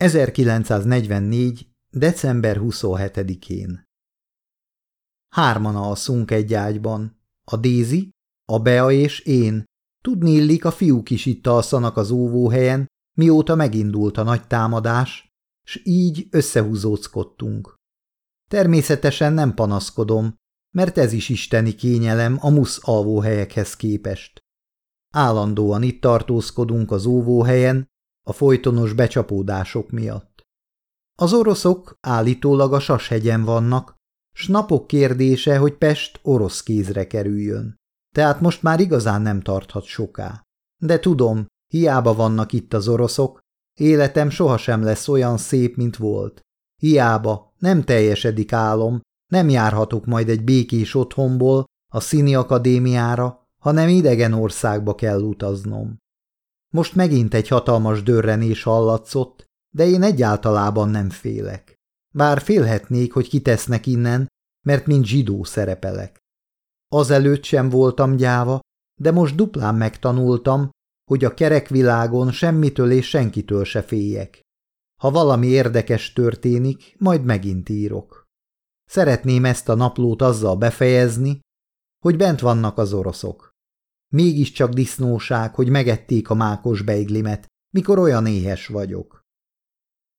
1944. december 27-én Hárman alszunk egy ágyban. A Dézi, a Bea és én. Tudni illik, a fiúk is itt alszanak az óvóhelyen, mióta megindult a nagy támadás, s így összehúzóckodtunk. Természetesen nem panaszkodom, mert ez is isteni kényelem a musz alvóhelyekhez képest. Állandóan itt tartózkodunk az óvóhelyen, a folytonos becsapódások miatt. Az oroszok állítólag a Sashegyen vannak, s napok kérdése, hogy Pest orosz kézre kerüljön. Tehát most már igazán nem tarthat soká. De tudom, hiába vannak itt az oroszok, életem sohasem lesz olyan szép, mint volt. Hiába, nem teljesedik álom, nem járhatok majd egy békés otthonból a színi akadémiára, hanem idegen országba kell utaznom. Most megint egy hatalmas dörrenés hallatszott, de én egyáltalában nem félek. Bár félhetnék, hogy kitesznek innen, mert mint zsidó szerepelek. Azelőtt sem voltam gyáva, de most duplán megtanultam, hogy a kerekvilágon semmitől és senkitől se féljek. Ha valami érdekes történik, majd megint írok. Szeretném ezt a naplót azzal befejezni, hogy bent vannak az oroszok. Mégiscsak disznóság, hogy megették a mákos beiglimet, mikor olyan éhes vagyok.